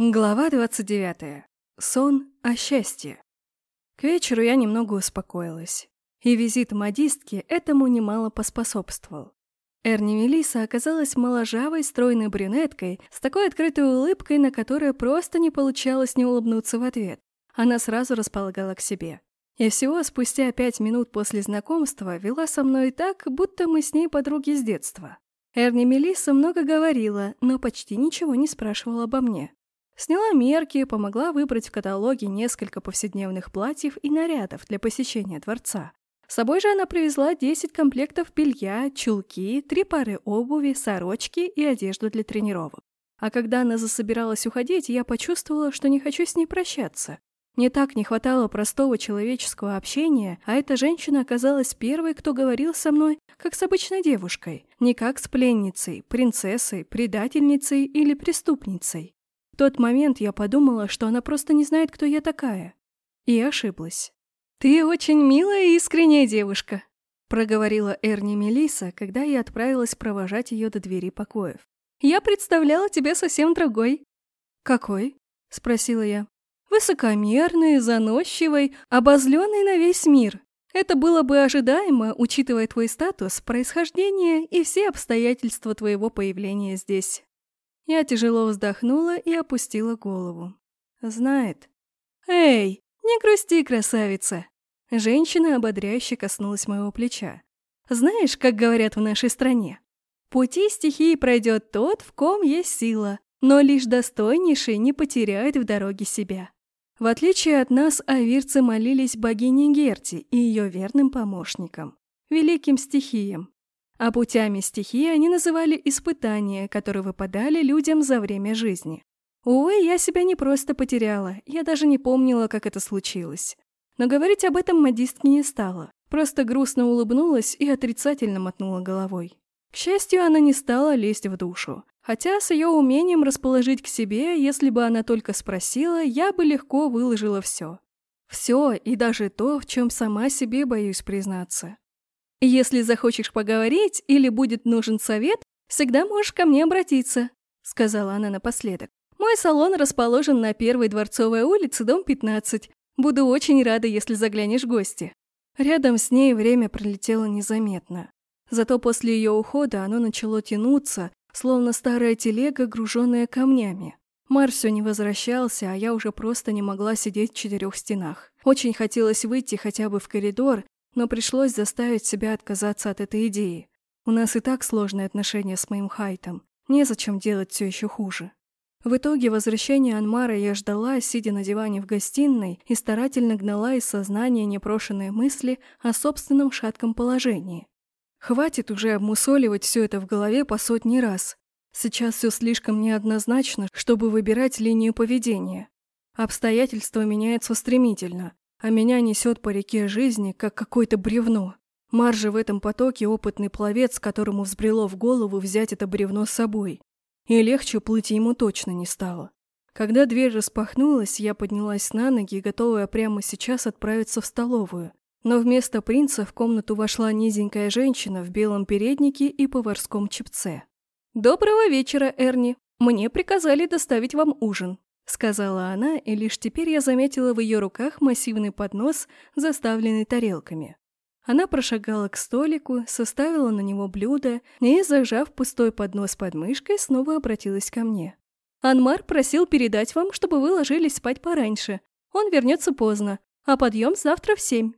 Глава 29. Сон о счастье. К вечеру я немного успокоилась, и визит модистки этому немало поспособствовал. Эрни Мелиса оказалась моложавой, стройной брюнеткой с такой открытой улыбкой, на которую просто не получалось не улыбнуться в ответ. Она сразу располагала к себе. И всего спустя пять минут после знакомства вела со мной так, будто мы с ней подруги с детства. Эрни Мелиса много говорила, но почти ничего не спрашивала обо мне. Сняла мерки, помогла выбрать в каталоге несколько повседневных платьев и нарядов для посещения дворца. С собой же она привезла 10 комплектов белья, чулки, три пары обуви, сорочки и одежду для тренировок. А когда она засобиралась уходить, я почувствовала, что не хочу с ней прощаться. Мне так не хватало простого человеческого общения, а эта женщина оказалась первой, кто говорил со мной, как с обычной девушкой, не как с пленницей, принцессой, предательницей или преступницей тот момент я подумала, что она просто не знает, кто я такая. И ошиблась. «Ты очень милая и искренняя девушка», — проговорила Эрни Мелиса, когда я отправилась провожать ее до двери покоев. «Я представляла тебя совсем другой». «Какой?» — спросила я. «Высокомерной, заносчивой, обозленной на весь мир. Это было бы ожидаемо, учитывая твой статус, происхождение и все обстоятельства твоего появления здесь». Я тяжело вздохнула и опустила голову. Знает. «Эй, не грусти, красавица!» Женщина ободряюще коснулась моего плеча. «Знаешь, как говорят в нашей стране? Пути стихии пройдет тот, в ком есть сила, но лишь достойнейший не потеряет в дороге себя». В отличие от нас, авирцы молились богине Герти и ее верным помощникам, великим стихиям, а путями стихии они называли испытания, которые выпадали людям за время жизни. Увы, я себя не просто потеряла, я даже не помнила, как это случилось. Но говорить об этом модистке не стала, просто грустно улыбнулась и отрицательно мотнула головой. К счастью, она не стала лезть в душу. Хотя с ее умением расположить к себе, если бы она только спросила, я бы легко выложила все. Все и даже то, в чем сама себе боюсь признаться. «Если захочешь поговорить или будет нужен совет, всегда можешь ко мне обратиться», — сказала она напоследок. «Мой салон расположен на Первой Дворцовой улице, дом 15. Буду очень рада, если заглянешь в гости». Рядом с ней время пролетело незаметно. Зато после ее ухода оно начало тянуться, словно старая телега, груженная камнями. Мар не возвращался, а я уже просто не могла сидеть в четырех стенах. Очень хотелось выйти хотя бы в коридор но пришлось заставить себя отказаться от этой идеи. У нас и так сложные отношения с моим Хайтом. Незачем делать все еще хуже. В итоге возвращения Анмара я ждала, сидя на диване в гостиной, и старательно гнала из сознания непрошенные мысли о собственном шатком положении. Хватит уже обмусоливать все это в голове по сотни раз. Сейчас все слишком неоднозначно, чтобы выбирать линию поведения. Обстоятельства меняются стремительно, а меня несет по реке жизни, как какое-то бревно. Маржа в этом потоке опытный пловец, которому взбрело в голову взять это бревно с собой. И легче плыть ему точно не стало. Когда дверь распахнулась, я поднялась на ноги, готовая прямо сейчас отправиться в столовую. Но вместо принца в комнату вошла низенькая женщина в белом переднике и поварском чепце. «Доброго вечера, Эрни. Мне приказали доставить вам ужин», сказала она, и лишь теперь я заметила в ее руках массивный поднос, заставленный тарелками. Она прошагала к столику, составила на него блюдо и, зажав пустой поднос под мышкой, снова обратилась ко мне. «Анмар просил передать вам, чтобы вы ложились спать пораньше. Он вернется поздно, а подъем завтра в семь».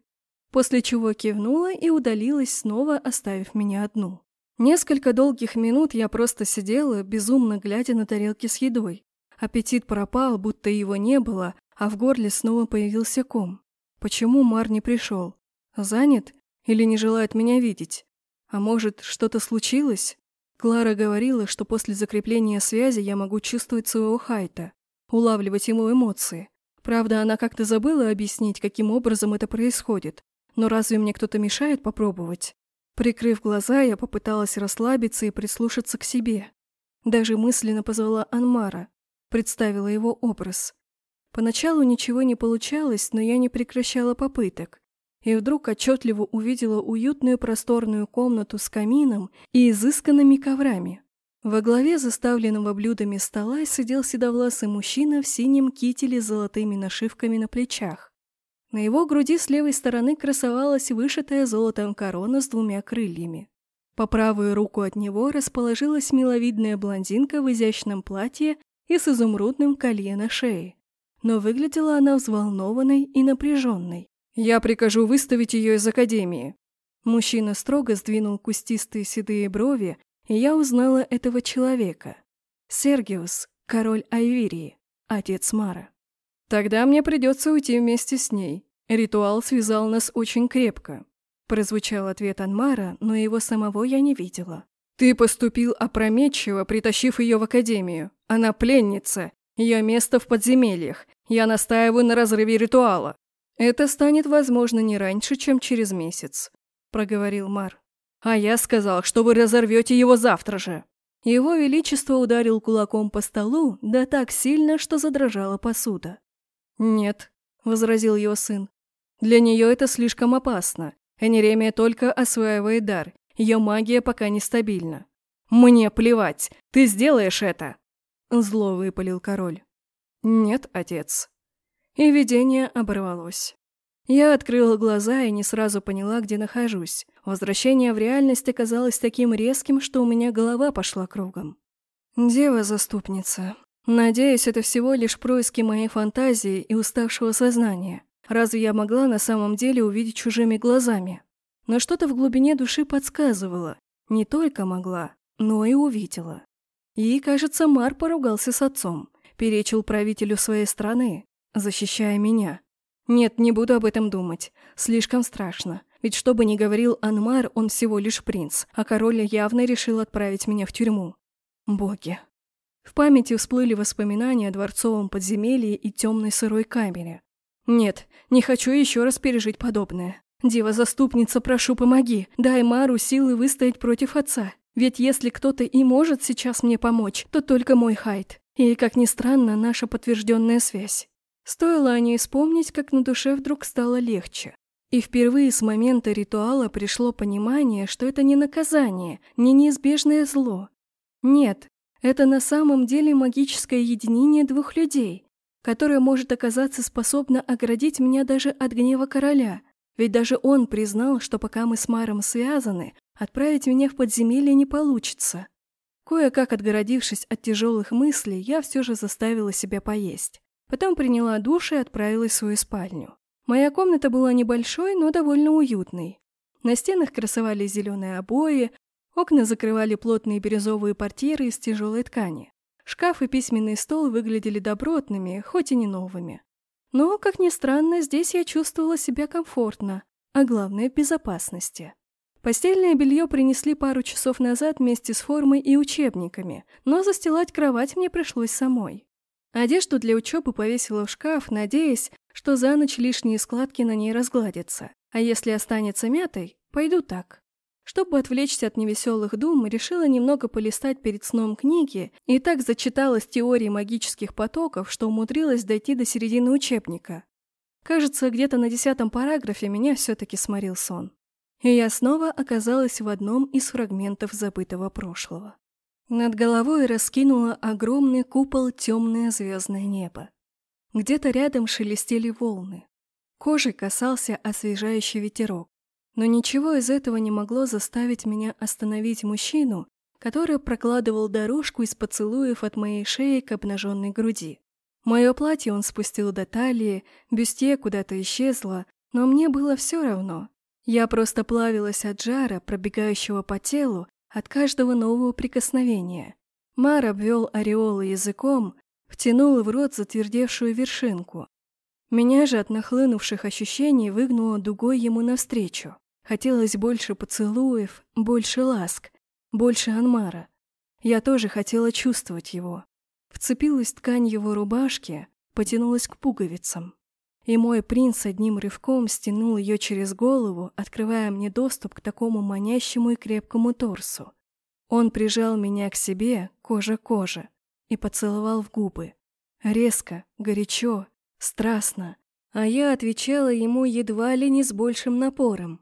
После чего кивнула и удалилась снова, оставив меня одну. Несколько долгих минут я просто сидела, безумно глядя на тарелки с едой. Аппетит пропал, будто его не было, а в горле снова появился ком. Почему Мар не пришел? Занят? Или не желает меня видеть? А может, что-то случилось? Клара говорила, что после закрепления связи я могу чувствовать своего Хайта, улавливать ему эмоции. Правда, она как-то забыла объяснить, каким образом это происходит. Но разве мне кто-то мешает попробовать? Прикрыв глаза, я попыталась расслабиться и прислушаться к себе. Даже мысленно позвала Анмара, представила его образ. Поначалу ничего не получалось, но я не прекращала попыток. И вдруг отчетливо увидела уютную просторную комнату с камином и изысканными коврами. Во главе заставленного блюдами стола сидел седовласый мужчина в синем кителе с золотыми нашивками на плечах. На его груди с левой стороны красовалась вышитая золотом корона с двумя крыльями. По правую руку от него расположилась миловидная блондинка в изящном платье и с изумрудным колье на шее. Но выглядела она взволнованной и напряженной. «Я прикажу выставить ее из академии». Мужчина строго сдвинул кустистые седые брови, и я узнала этого человека. Сергиус, король Айвирии, отец Мара. «Тогда мне придется уйти вместе с ней. Ритуал связал нас очень крепко. Прозвучал ответ Анмара, но его самого я не видела. «Ты поступил опрометчиво, притащив ее в академию. Она пленница. Ее место в подземельях. Я настаиваю на разрыве ритуала. Это станет возможно не раньше, чем через месяц», — проговорил Мар. «А я сказал, что вы разорвете его завтра же». Его Величество ударил кулаком по столу, да так сильно, что задрожала посуда. «Нет», — возразил его сын, — «для нее это слишком опасно. Энеремия только осваивает дар. Ее магия пока нестабильна. «Мне плевать! Ты сделаешь это!» Зло выпалил король. «Нет, отец». И видение оборвалось. Я открыла глаза и не сразу поняла, где нахожусь. Возвращение в реальность оказалось таким резким, что у меня голова пошла кругом. Дева-заступница. Надеюсь, это всего лишь происки моей фантазии и уставшего сознания. Разве я могла на самом деле увидеть чужими глазами? Но что-то в глубине души подсказывало. Не только могла, но и увидела. И, кажется, Мар поругался с отцом, перечил правителю своей страны, защищая меня. Нет, не буду об этом думать. Слишком страшно. Ведь что бы ни говорил Анмар, он всего лишь принц, а король явно решил отправить меня в тюрьму. Боги. В памяти всплыли воспоминания о дворцовом подземелье и темной сырой камере. Нет, не хочу еще раз пережить подобное. Дева-заступница, прошу, помоги. Дай Мару силы выстоять против отца. Ведь если кто-то и может сейчас мне помочь, то только мой Хайд. И, как ни странно, наша подтвержденная связь. Стоило о ней вспомнить, как на душе вдруг стало легче. И впервые с момента ритуала пришло понимание, что это не наказание, не неизбежное зло. Нет, это на самом деле магическое единение двух людей, которая может оказаться способна оградить меня даже от гнева короля, ведь даже он признал, что пока мы с Маром связаны, отправить меня в подземелье не получится. Кое-как отгородившись от тяжелых мыслей, я все же заставила себя поесть. Потом приняла душ и отправилась в свою спальню. Моя комната была небольшой, но довольно уютной. На стенах красовались зеленые обои, окна закрывали плотные бирюзовые портьеры из тяжелой ткани. Шкаф и письменный стол выглядели добротными, хоть и не новыми. Но, как ни странно, здесь я чувствовала себя комфортно, а главное – безопасности. Постельное белье принесли пару часов назад вместе с формой и учебниками, но застилать кровать мне пришлось самой. Одежду для учебы повесила в шкаф, надеясь, что за ночь лишние складки на ней разгладятся, а если останется мятой, пойду так. Чтобы отвлечься от невеселых дум, решила немного полистать перед сном книги и так зачиталась теории магических потоков, что умудрилась дойти до середины учебника. Кажется, где-то на десятом параграфе меня все-таки сморил сон. И я снова оказалась в одном из фрагментов забытого прошлого. Над головой раскинуло огромный купол темное звездное небо. Где-то рядом шелестели волны. Кожей касался освежающий ветерок. Но ничего из этого не могло заставить меня остановить мужчину, который прокладывал дорожку из поцелуев от моей шеи к обнаженной груди. Мое платье он спустил до талии, бюстье куда-то исчезло, но мне было все равно. Я просто плавилась от жара, пробегающего по телу, от каждого нового прикосновения. Мар обвел ореолы языком, втянул в рот затвердевшую вершинку. Меня же от нахлынувших ощущений выгнуло дугой ему навстречу. Хотелось больше поцелуев, больше ласк, больше Анмара. Я тоже хотела чувствовать его. Вцепилась в ткань его рубашки, потянулась к пуговицам. И мой принц одним рывком стянул ее через голову, открывая мне доступ к такому манящему и крепкому торсу. Он прижал меня к себе, кожа к коже, и поцеловал в губы. Резко, горячо, страстно, а я отвечала ему едва ли не с большим напором.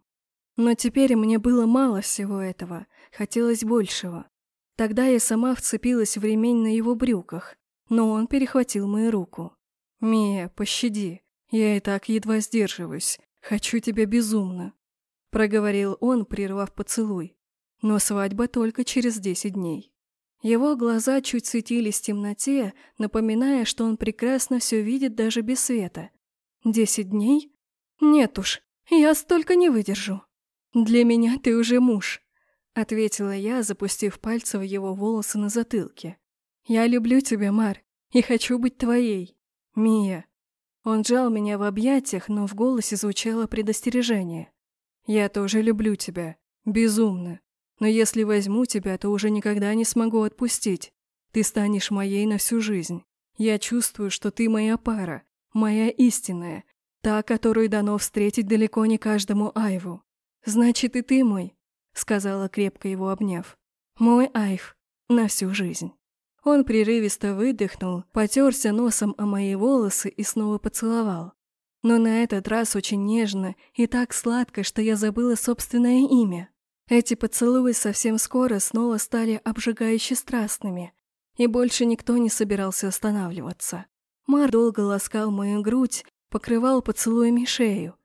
Но теперь мне было мало всего этого, хотелось большего. Тогда я сама вцепилась в ремень на его брюках, но он перехватил мою руку. «Мия, пощади, я и так едва сдерживаюсь, хочу тебя безумно», — проговорил он, прервав поцелуй. «Но свадьба только через десять дней». Его глаза чуть светились в темноте, напоминая, что он прекрасно все видит даже без света. «Десять дней? Нет уж, я столько не выдержу. Для меня ты уже муж», — ответила я, запустив пальцы в его волосы на затылке. «Я люблю тебя, Мар, и хочу быть твоей. Мия». Он жал меня в объятиях, но в голосе звучало предостережение. «Я тоже люблю тебя. Безумно. Но если возьму тебя, то уже никогда не смогу отпустить. Ты станешь моей на всю жизнь. Я чувствую, что ты моя пара, моя истинная, та, которую дано встретить далеко не каждому Айву. Значит, и ты мой, сказала, крепко его обняв. Мой Айв на всю жизнь. Он прерывисто выдохнул, потерся носом о мои волосы и снова поцеловал. Но на этот раз очень нежно и так сладко, что я забыла собственное имя. Эти поцелуи совсем скоро снова стали обжигающе страстными, и больше никто не собирался останавливаться. Мар долго ласкал мою грудь, покрывал поцелуями шею.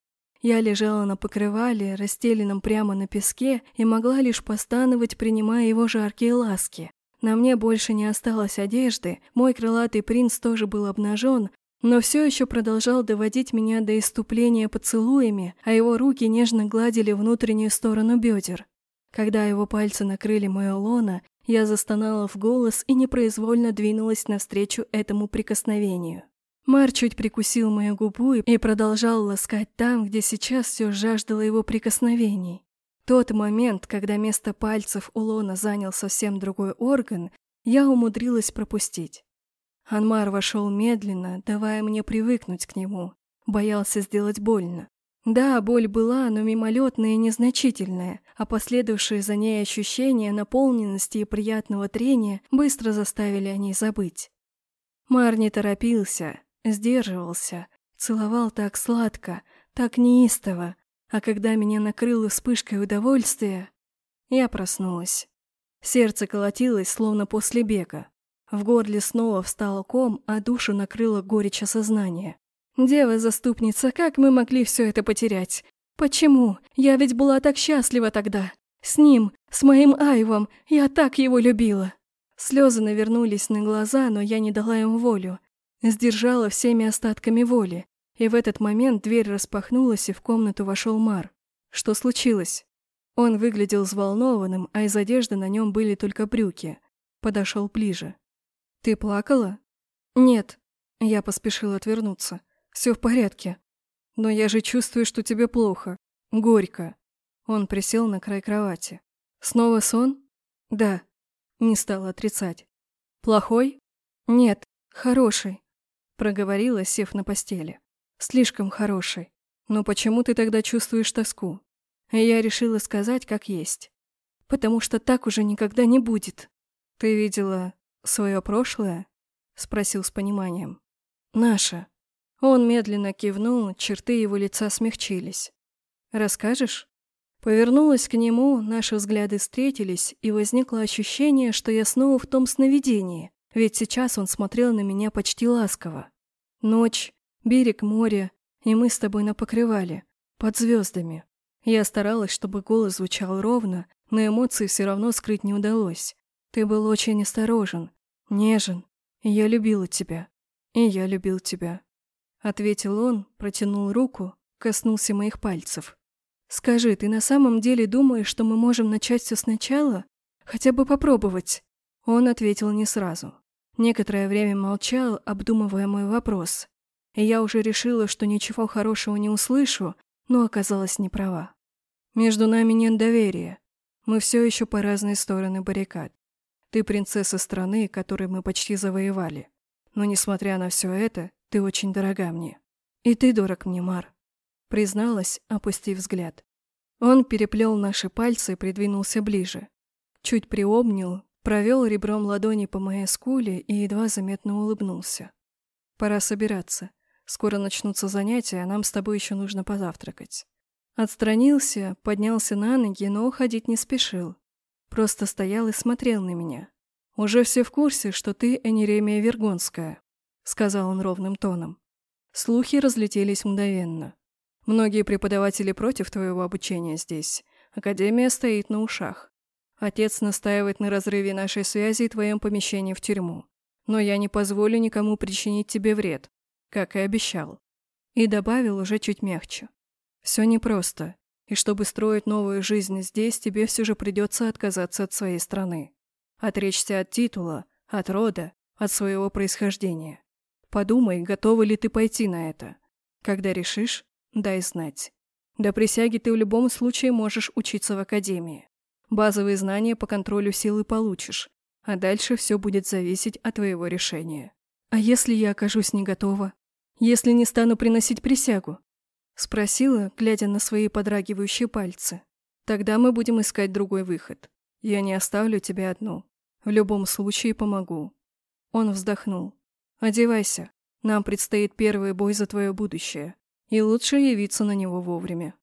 Я лежала на покрывале, расстеленном прямо на песке, и могла лишь постановать, принимая его жаркие ласки. На мне больше не осталось одежды, мой крылатый принц тоже был обнажен, но все еще продолжал доводить меня до иступления поцелуями, а его руки нежно гладили внутреннюю сторону бедер. Когда его пальцы накрыли мое лоно, я застонала в голос и непроизвольно двинулась навстречу этому прикосновению. Мар чуть прикусил мою губу и продолжал ласкать там, где сейчас все жаждало его прикосновений. Тот момент, когда место пальцев у лона занял совсем другой орган, я умудрилась пропустить. Анмар вошел медленно, давая мне привыкнуть к нему. Боялся сделать больно. Да, боль была, но мимолетная и незначительная, а последовавшие за ней ощущения наполненности и приятного трения быстро заставили о ней забыть. Мар не торопился, сдерживался, целовал так сладко, так неистово, а когда меня накрыло вспышкой удовольствия, я проснулась. Сердце колотилось, словно после бега. В горле снова встал ком, а душу накрыло горечь осознания. Дева-заступница, как мы могли все это потерять? Почему? Я ведь была так счастлива тогда. С ним, с моим Айвом, я так его любила. Слезы навернулись на глаза, но я не дала им волю. Сдержала всеми остатками воли. И в этот момент дверь распахнулась, и в комнату вошел Мар. Что случилось? Он выглядел взволнованным, а из одежды на нем были только брюки. Подошел ближе. «Ты плакала?» «Нет». Я поспешила отвернуться. Все в порядке. Но я же чувствую, что тебе плохо. Горько. Он присел на край кровати. Снова сон? Да. Не стала отрицать. Плохой? Нет, хороший. Проговорила, сев на постели. Слишком хороший. Но почему ты тогда чувствуешь тоску? Я решила сказать, как есть. Потому что так уже никогда не будет. Ты видела свое прошлое? Спросил с пониманием. Наше. Он медленно кивнул, черты его лица смягчились. «Расскажешь?» Повернулась к нему, наши взгляды встретились, и возникло ощущение, что я снова в том сновидении, ведь сейчас он смотрел на меня почти ласково. Ночь, берег моря, и мы с тобой на покрывале, под звездами. Я старалась, чтобы голос звучал ровно, но эмоции все равно скрыть не удалось. Ты был очень осторожен, нежен, и я любила тебя. И я любил тебя. Ответил он, протянул руку, коснулся моих пальцев. «Скажи, ты на самом деле думаешь, что мы можем начать все сначала? Хотя бы попробовать?» Он ответил не сразу. Некоторое время молчал, обдумывая мой вопрос. И я уже решила, что ничего хорошего не услышу, но оказалась неправа. Между нами нет доверия. Мы все еще по разные стороны баррикад. Ты принцесса страны, которую мы почти завоевали. Но несмотря на все это, ты очень дорога мне. И ты дорог мне, Мар. Призналась, опустив взгляд. Он переплел наши пальцы и придвинулся ближе. Чуть приобнял, провел ребром ладони по моей скуле и едва заметно улыбнулся. Пора собираться. Скоро начнутся занятия, а нам с тобой еще нужно позавтракать. Отстранился, поднялся на ноги, но уходить не спешил. Просто стоял и смотрел на меня. «Уже все в курсе, что ты Энеремия Вергонская», — сказал он ровным тоном. Слухи разлетелись мгновенно. Многие преподаватели против твоего обучения здесь. Академия стоит на ушах. Отец настаивает на разрыве нашей связи и твоем помещении в тюрьму. Но я не позволю никому причинить тебе вред, как и обещал. И добавил уже чуть мягче. Все непросто, и чтобы строить новую жизнь здесь, тебе все же придется отказаться от своей страны. Отречься от титула, от рода, от своего происхождения. Подумай, готова ли ты пойти на это. Когда решишь, дай знать. До присяги ты в любом случае можешь учиться в академии. Базовые знания по контролю силы получишь, а дальше все будет зависеть от твоего решения. А если я окажусь не готова? Если не стану приносить присягу? Спросила, глядя на свои подрагивающие пальцы. Тогда мы будем искать другой выход. Я не оставлю тебя одну. В любом случае помогу. Он вздохнул. Одевайся. Нам предстоит первый бой за твое будущее. И лучше явиться на него вовремя.